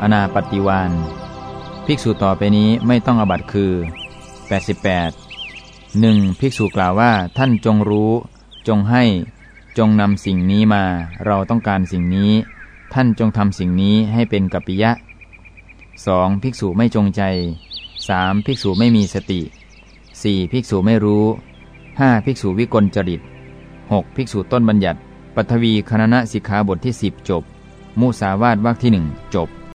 อนาปฏิวานภิกษุต่อไปนี้ไม่ต้องอบัตคือ 88 1. ภิกษุกล่าวว่าท่านจงรู้ จงให้จงนำสิ่งนี้มา เราต้องการสิ่งนี้ ท่านจงทำสิ่งนี้ให้เป็นกัปปิยะ 2. ภิกษุไม่จงใจ 3. ภิกษุไม่มีสติ 4. ภิกษุไม่รู้ 5. ภิกษุวิกลจริต 6. ภิกษุต้นบัญญัติปัทวีคณะสิกขาบทที่ 10 จบ มุสาวาทวรรคที่หนึ่งจบ